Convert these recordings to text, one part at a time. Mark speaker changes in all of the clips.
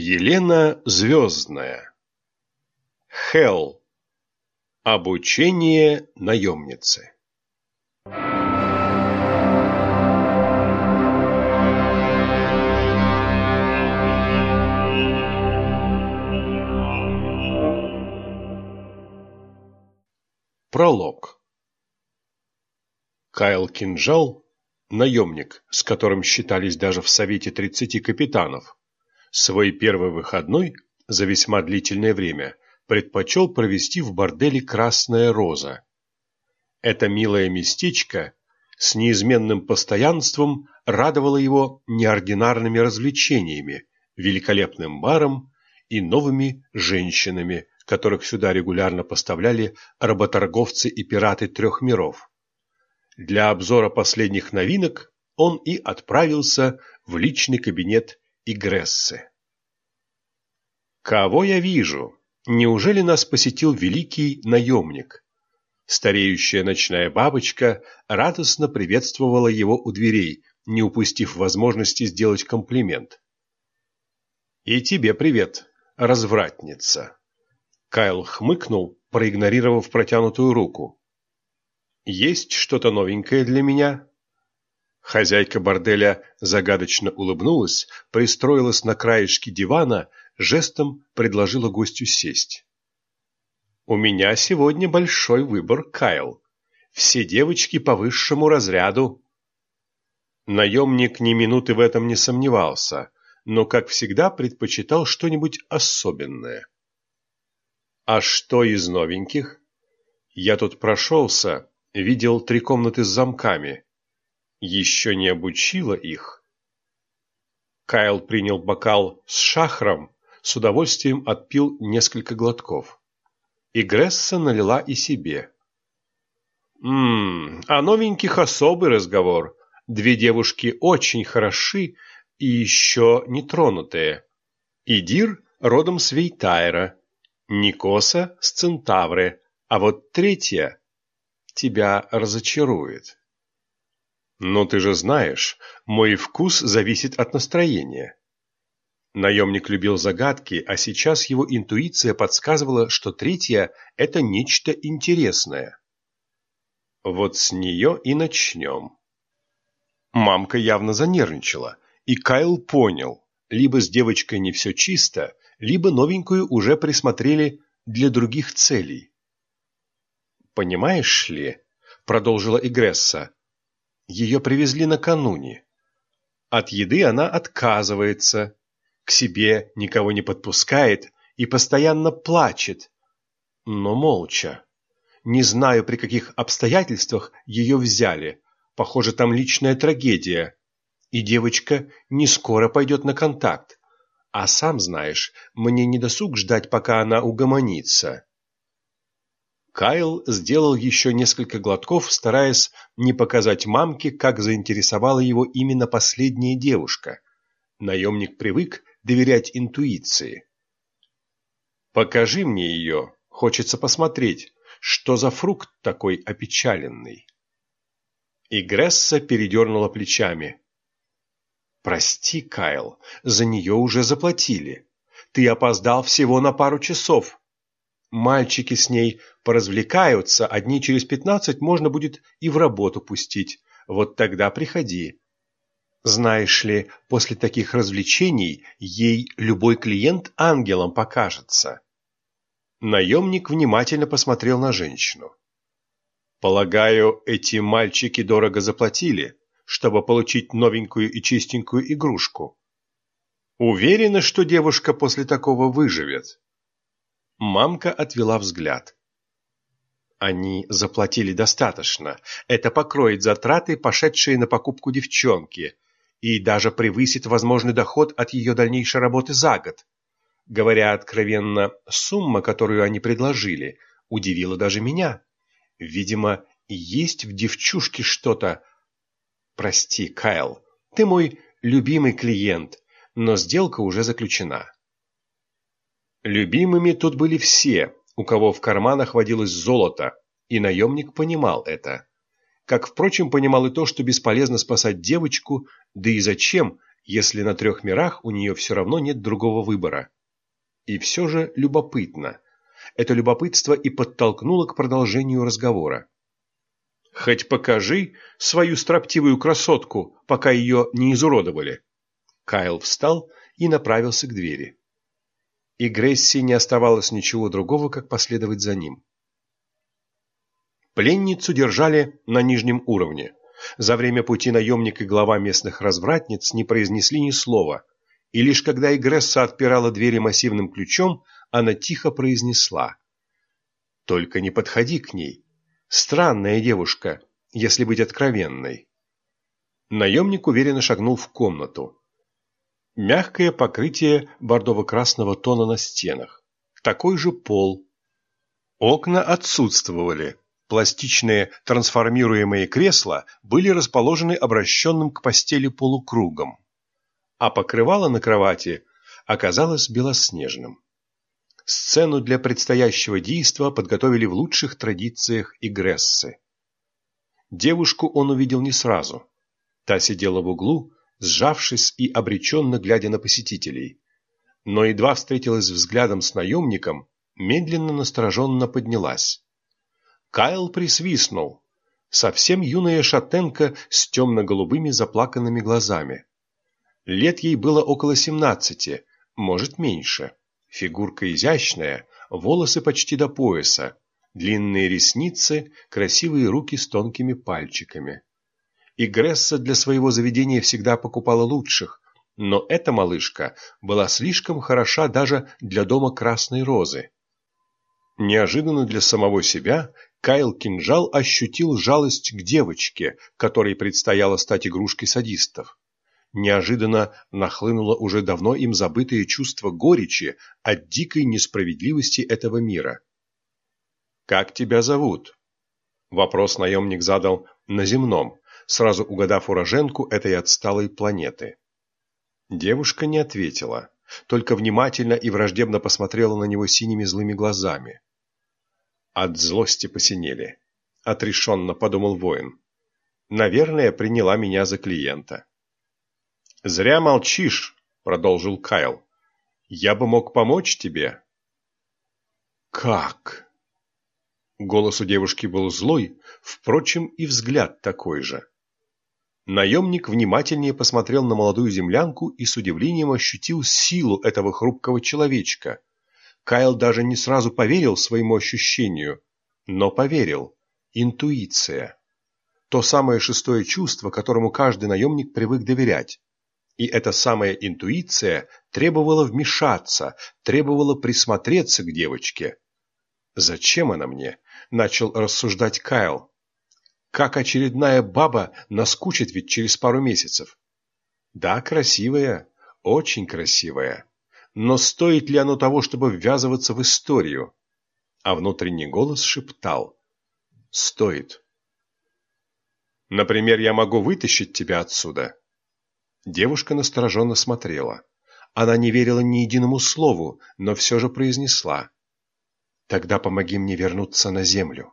Speaker 1: Елена Звездная. Хелл. Обучение наемницы. Пролог. Кайл Кинжал, наемник, с которым считались даже в Совете тридцати капитанов, Свой первый выходной за весьма длительное время предпочел провести в борделе «Красная роза». Это милое местечко с неизменным постоянством радовало его неординарными развлечениями, великолепным баром и новыми женщинами, которых сюда регулярно поставляли работорговцы и пираты трех миров. Для обзора последних новинок он и отправился в личный кабинет и Грессы. Кого я вижу? Неужели нас посетил великий наемник? Стареющая ночная бабочка радостно приветствовала его у дверей, не упустив возможности сделать комплимент. «И тебе привет, развратница!» Кайл хмыкнул, проигнорировав протянутую руку. «Есть что-то новенькое для меня?» Хозяйка борделя загадочно улыбнулась, пристроилась на краешке дивана, жестом предложила гостю сесть. «У меня сегодня большой выбор, Кайл. Все девочки по высшему разряду». Наемник ни минуты в этом не сомневался, но, как всегда, предпочитал что-нибудь особенное. «А что из новеньких?» «Я тут прошелся, видел три комнаты с замками» еще не обучила их. Кайл принял бокал с шахром, с удовольствием отпил несколько глотков. И Гресса налила и себе. «Ммм, о новеньких особый разговор. Две девушки очень хороши и еще не тронутые. Идир родом с Вейтайра, Никоса с Центавры, а вот третья тебя разочарует». Но ты же знаешь, мой вкус зависит от настроения. Наемник любил загадки, а сейчас его интуиция подсказывала, что третья – это нечто интересное. Вот с нее и начнем. Мамка явно занервничала, и Кайл понял, либо с девочкой не все чисто, либо новенькую уже присмотрели для других целей. «Понимаешь ли», – продолжила Игресса, ее привезли накануне. От еды она отказывается, к себе никого не подпускает и постоянно плачет, но молча. Не знаю, при каких обстоятельствах ее взяли. Похоже, там личная трагедия. И девочка не скоро пойдет на контакт. А сам знаешь, мне не досуг ждать, пока она угомонится. Кайл сделал еще несколько глотков, стараясь не показать мамке, как заинтересовала его именно последняя девушка. Наемник привык доверять интуиции. «Покажи мне ее, хочется посмотреть, что за фрукт такой опечаленный». И Гресса передернула плечами. «Прости, Кайл, за нее уже заплатили. Ты опоздал всего на пару часов». Мальчики с ней поразвлекаются, одни через пятнадцать можно будет и в работу пустить. Вот тогда приходи. Знаешь ли, после таких развлечений ей любой клиент ангелом покажется. Наемник внимательно посмотрел на женщину. Полагаю, эти мальчики дорого заплатили, чтобы получить новенькую и чистенькую игрушку. Уверена, что девушка после такого выживет. Мамка отвела взгляд. Они заплатили достаточно. Это покроет затраты, пошедшие на покупку девчонки, и даже превысит возможный доход от ее дальнейшей работы за год. Говоря откровенно, сумма, которую они предложили, удивила даже меня. Видимо, есть в девчушке что-то... Прости, Кайл, ты мой любимый клиент, но сделка уже заключена. Любимыми тут были все, у кого в карманах водилось золото, и наемник понимал это. Как, впрочем, понимал и то, что бесполезно спасать девочку, да и зачем, если на трех мирах у нее все равно нет другого выбора. И все же любопытно. Это любопытство и подтолкнуло к продолжению разговора. «Хоть покажи свою строптивую красотку, пока ее не изуродовали». Кайл встал и направился к двери. И Гресси не оставалось ничего другого, как последовать за ним. Пленницу держали на нижнем уровне. За время пути наемник и глава местных развратниц не произнесли ни слова, и лишь когда Игресса отпирала двери массивным ключом, она тихо произнесла. «Только не подходи к ней. Странная девушка, если быть откровенной». Наемник уверенно шагнул в комнату. Мягкое покрытие бордово-красного тона на стенах. Такой же пол. Окна отсутствовали, Пластичные трансформируемые кресла были расположены обращенным к постели полукругом, а покрывало на кровати оказалось белоснежным. Сцену для предстоящего действа подготовили в лучших традициях Игрессы. Девушку он увидел не сразу. Та сидела в углу, сжавшись и обреченно глядя на посетителей. Но едва встретилась взглядом с наемником, медленно настороженно поднялась. Кайл присвистнул. Совсем юная шатенка с темно-голубыми заплаканными глазами. Лет ей было около семнадцати, может меньше. Фигурка изящная, волосы почти до пояса, длинные ресницы, красивые руки с тонкими пальчиками. И Гресса для своего заведения всегда покупала лучших, но эта малышка была слишком хороша даже для дома Красной Розы. Неожиданно для самого себя Кайл Кинжал ощутил жалость к девочке, которой предстояло стать игрушкой садистов. Неожиданно нахлынуло уже давно им забытое чувство горечи от дикой несправедливости этого мира. «Как тебя зовут?» Вопрос наемник задал на земном, сразу угадав уроженку этой отсталой планеты. Девушка не ответила, только внимательно и враждебно посмотрела на него синими злыми глазами. От злости посинели. Отрешенно подумал воин. Наверное, приняла меня за клиента. «Зря молчишь», — продолжил Кайл. «Я бы мог помочь тебе». «Как?» Голос у девушки был злой, впрочем, и взгляд такой же. Наемник внимательнее посмотрел на молодую землянку и с удивлением ощутил силу этого хрупкого человечка, Кайл даже не сразу поверил своему ощущению, но поверил. Интуиция. То самое шестое чувство, которому каждый наемник привык доверять. И эта самая интуиция требовала вмешаться, требовала присмотреться к девочке. «Зачем она мне?» – начал рассуждать Кайл. «Как очередная баба наскучит ведь через пару месяцев?» «Да, красивая, очень красивая но стоит ли оно того, чтобы ввязываться в историю? А внутренний голос шептал. Стоит. Например, я могу вытащить тебя отсюда. Девушка настороженно смотрела. Она не верила ни единому слову, но все же произнесла. Тогда помоги мне вернуться на землю.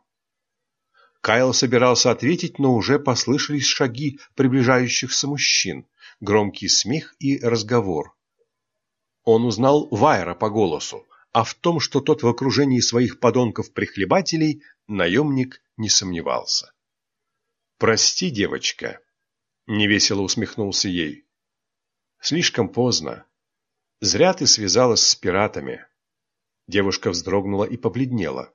Speaker 1: Кайл собирался ответить, но уже послышались шаги приближающихся мужчин, громкий смех и разговор. Он узнал Вайера по голосу, а в том, что тот в окружении своих подонков-прихлебателей, наемник не сомневался. «Прости, девочка», — невесело усмехнулся ей. «Слишком поздно. Зря ты связалась с пиратами». Девушка вздрогнула и побледнела.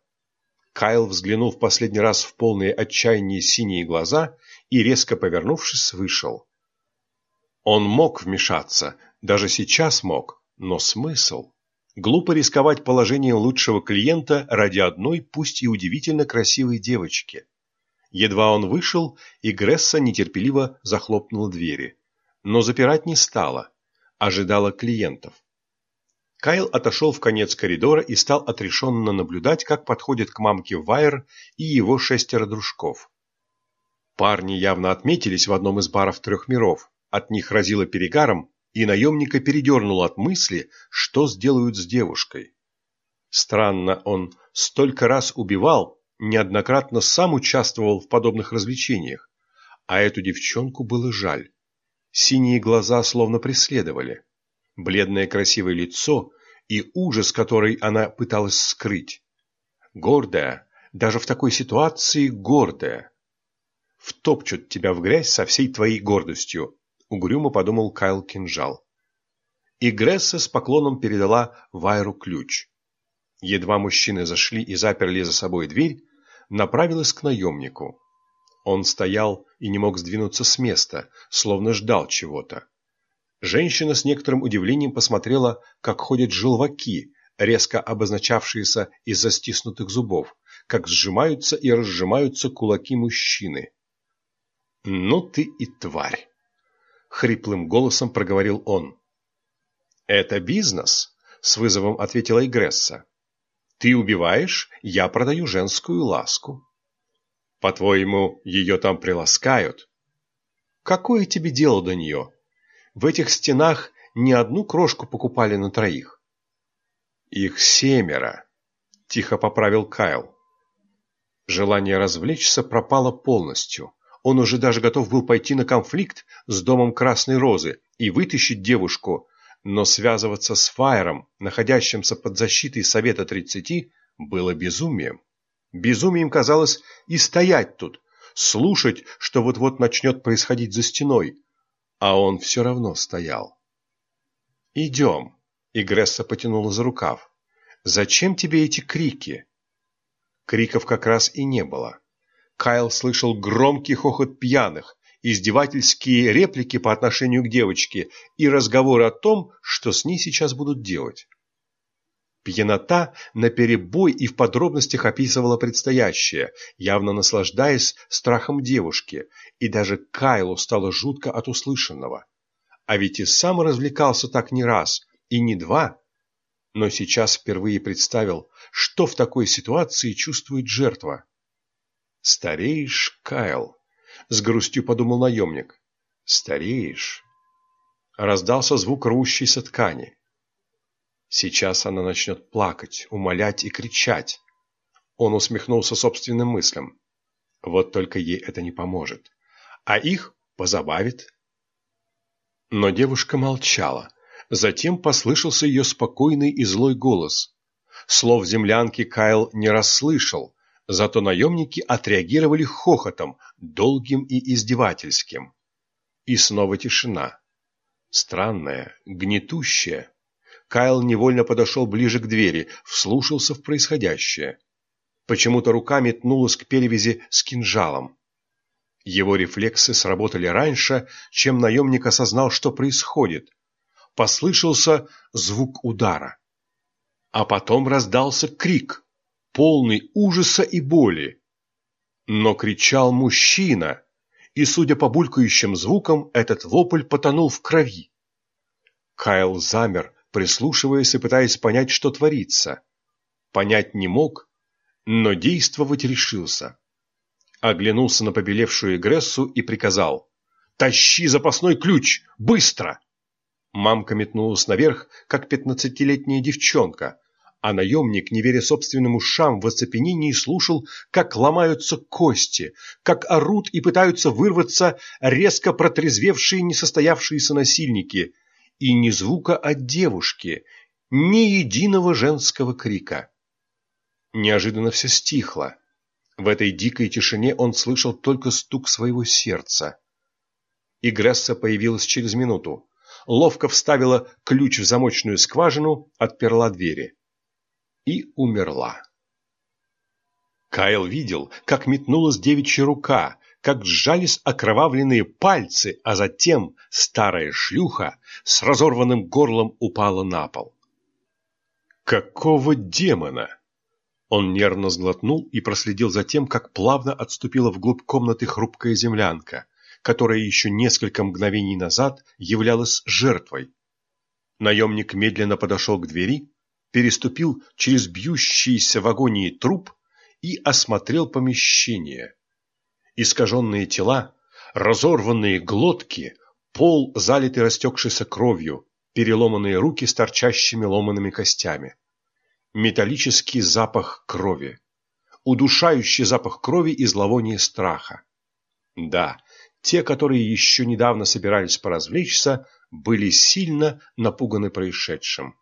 Speaker 1: Кайл взглянул в последний раз в полные отчаяния синие глаза и, резко повернувшись, вышел. Он мог вмешаться, даже сейчас мог, но смысл? Глупо рисковать положением лучшего клиента ради одной, пусть и удивительно красивой девочки. Едва он вышел, и Гресса нетерпеливо захлопнула двери. Но запирать не стала, ожидала клиентов. Кайл отошел в конец коридора и стал отрешенно наблюдать, как подходит к мамке Вайер и его шестеро дружков. Парни явно отметились в одном из баров трех миров, от них разило перегаром, и наемника передернуло от мысли, что сделают с девушкой. Странно, он столько раз убивал, неоднократно сам участвовал в подобных развлечениях, а эту девчонку было жаль. Синие глаза словно преследовали. Бледное красивое лицо и ужас, который она пыталась скрыть. Гордая, даже в такой ситуации гордая. Втопчут тебя в грязь со всей твоей гордостью, угрюмо подумал Кайл Кинжал. И Гресса с поклоном передала Вайру ключ. Едва мужчины зашли и заперли за собой дверь, направилась к наемнику. Он стоял и не мог сдвинуться с места, словно ждал чего-то. Женщина с некоторым удивлением посмотрела, как ходят желваки, резко обозначавшиеся из-за стиснутых зубов, как сжимаются и разжимаются кулаки мужчины. «Ну ты и тварь!» — хриплым голосом проговорил он. «Это бизнес», — с вызовом ответила Игресса. «Ты убиваешь, я продаю женскую ласку». По-твоему, ее там приласкают? Какое тебе дело до нее? В этих стенах ни одну крошку покупали на троих. Их семеро, тихо поправил Кайл. Желание развлечься пропало полностью. Он уже даже готов был пойти на конфликт с домом Красной Розы и вытащить девушку, но связываться с Фаером, находящимся под защитой Совета 30, было безумием. Безумием казалось и стоять тут, слушать, что вот-вот начнет происходить за стеной. А он все равно стоял. «Идем», — Игресса потянула за рукав. «Зачем тебе эти крики?» Криков как раз и не было. Кайл слышал громкий хохот пьяных, издевательские реплики по отношению к девочке и разговоры о том, что с ней сейчас будут делать. Пьянота наперебой и в подробностях описывала предстоящее, явно наслаждаясь страхом девушки, и даже Кайлу стало жутко от услышанного. А ведь и сам развлекался так не раз, и не два. Но сейчас впервые представил, что в такой ситуации чувствует жертва. «Стареешь, Кайл», — с грустью подумал наемник. «Стареешь». Раздался звук рвущейся ткани. Сейчас она начнет плакать, умолять и кричать. Он усмехнулся собственным мыслям. Вот только ей это не поможет. А их позабавит. Но девушка молчала. Затем послышался ее спокойный и злой голос. Слов землянки Кайл не расслышал, зато наемники отреагировали хохотом, долгим и издевательским. И снова тишина. Странная, гнетущая. Кайл невольно подошел ближе к двери, вслушался в происходящее. Почему-то рука метнулась к перевязи с кинжалом. Его рефлексы сработали раньше, чем наемник осознал, что происходит. Послышался звук удара. А потом раздался крик, полный ужаса и боли. Но кричал мужчина, и, судя по булькающим звукам, этот вопль потонул в крови. Кайл замер, прислушиваясь и пытаясь понять, что творится. Понять не мог, но действовать решился. Оглянулся на побелевшую Грессу и приказал «Тащи запасной ключ! Быстро!» Мамка метнулась наверх, как пятнадцатилетняя девчонка, а наемник, не веря собственным ушам, в оцепенении слушал, как ломаются кости, как орут и пытаются вырваться резко протрезвевшие несостоявшиеся насильники, и ни звука от девушки, ни единого женского крика. Неожиданно все стихло. В этой дикой тишине он слышал только стук своего сердца. И Гресса появилась через минуту. Ловко вставила ключ в замочную скважину, отперла двери. И умерла. Кайл видел, как метнулась девичья рука, как сжались окровавленные пальцы, а затем старая шлюха с разорванным горлом упала на пол. «Какого демона?» Он нервно сглотнул и проследил за тем, как плавно отступила вглубь комнаты хрупкая землянка, которая еще несколько мгновений назад являлась жертвой. Наемник медленно подошел к двери, переступил через бьющийся в агонии труп и осмотрел помещение искаженные тела, разорванные глотки, пол, залитый растекшейся кровью, переломанные руки с торчащими ломанными костями. Металлический запах крови. Удушающий запах крови и зловоние страха. Да, Те, которые еще недавно собирались поразвлечься, были сильно напуганы происшедшим.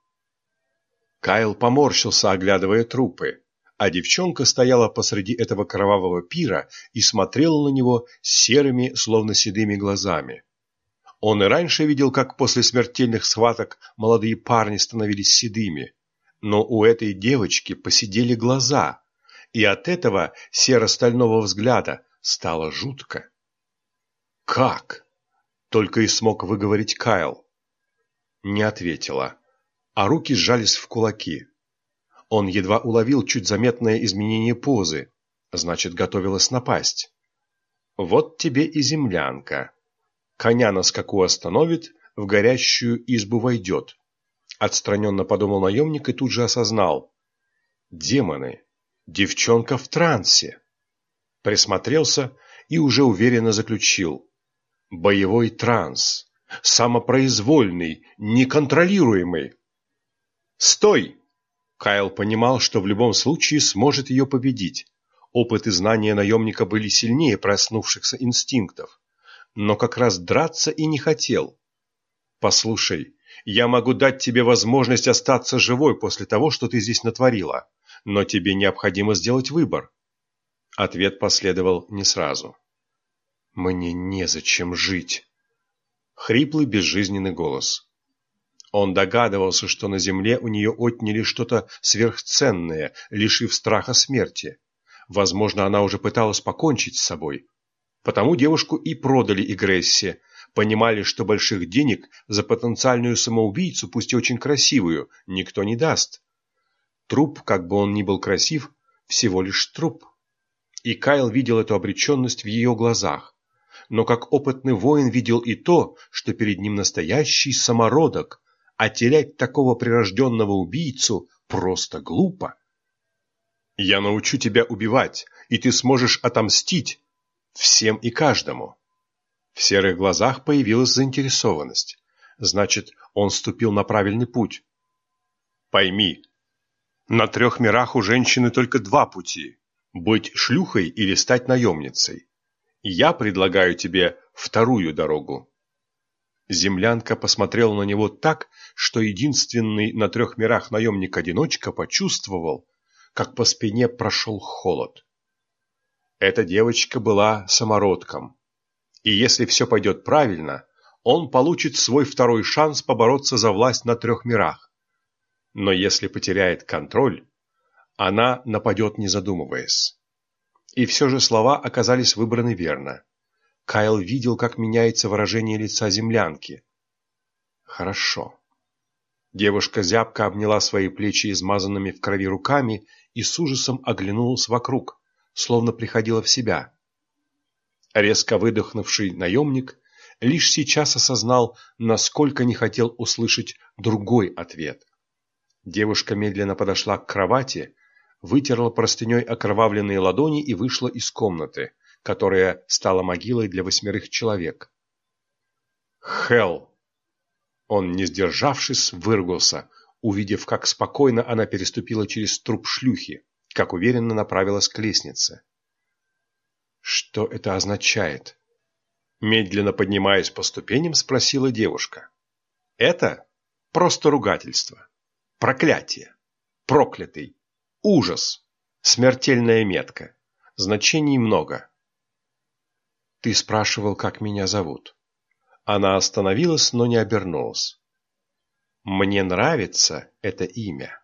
Speaker 1: Кайл поморщился, оглядывая трупы, а девчонка стояла посреди этого кровавого пира и смотрела на него серыми, словно седыми глазами. Он и раньше видел, как после смертельных схваток молодые парни становились седыми, но у этой девочки посидели глаза, и от этого серо-стального взгляда стало жутко. «Как?» — только и смог выговорить Кайл. Не ответила, а руки сжались в кулаки. Он едва уловил чуть заметное изменение позы, значит, готовилась напасть. «Вот тебе и землянка. Коня на скаку остановит, в горящую избу войдет». Отстраненно подумал наемник и тут же осознал. «Демоны! Девчонка в трансе!» Присмотрелся и уже уверенно заключил. «Боевой транс! Самопроизвольный, неконтролируемый!» «Стой!» Кайл понимал, что в любом случае сможет ее победить. Опыт и знания наемника были сильнее проснувшихся инстинктов. Но как раз драться и не хотел. «Послушай, я могу дать тебе возможность остаться живой после того, что ты здесь натворила, но тебе необходимо сделать выбор». Ответ последовал не сразу. «Мне незачем жить». Хриплый безжизненный голос. Он догадывался, что на земле у нее отняли что-то сверхценное, лишив страха смерти. Возможно, она уже пыталась покончить с собой. Потому девушку и продали Игрессе, понимали, что больших денег за потенциальную самоубийцу, пусть и очень красивую, никто не даст. Труп, как бы он ни был красив, всего лишь труп. И Кайл видел эту обреченность в ее глазах. Но как опытный воин видел и то, что перед ним настоящий самородок, а терять такого прирожденного убийцу просто глупо. «Я научу тебя убивать, и ты сможешь отомстить всем и каждому». В серых глазах появилась заинтересованность. Значит, он ступил на правильный путь. Пойми, на трех мирах у женщины только два пути – быть шлюхой или стать наемницей. Я предлагаю тебе вторую дорогу. Землянка посмотрела на него так, что единственный на трех мирах наемник-одиночка почувствовал, как по спине прошел холод. Эта девочка была самородком, и если все пойдет правильно, он получит свой второй шанс побороться за власть на трех мирах. Но если потеряет контроль, она нападет не задумываясь. И все же слова оказались выбраны верно. Кайл видел, как меняется выражение лица землянки. Хорошо. Девушка зябко обняла свои плечи измазанными в крови руками и с ужасом оглянулась вокруг, словно приходила в себя. Резко выдохнувший наемник лишь сейчас осознал, насколько не хотел услышать другой ответ. Девушка медленно подошла к кровати, вытерла простыней окровавленные ладони и вышла из комнаты, которая стала могилой для восьмерых человек. Хел! Он, не сдержавшись, выругался, увидев, как спокойно она переступила через труп шлюхи, как уверенно направилась к лестнице. Что это означает? Медленно поднимаясь по ступеням, спросила девушка. Это просто ругательство, проклятие, проклятый, ужас, смертельная метка. Значений много. Ты спрашивал, как меня зовут. Она остановилась, но не обернулась. Мне нравится это имя.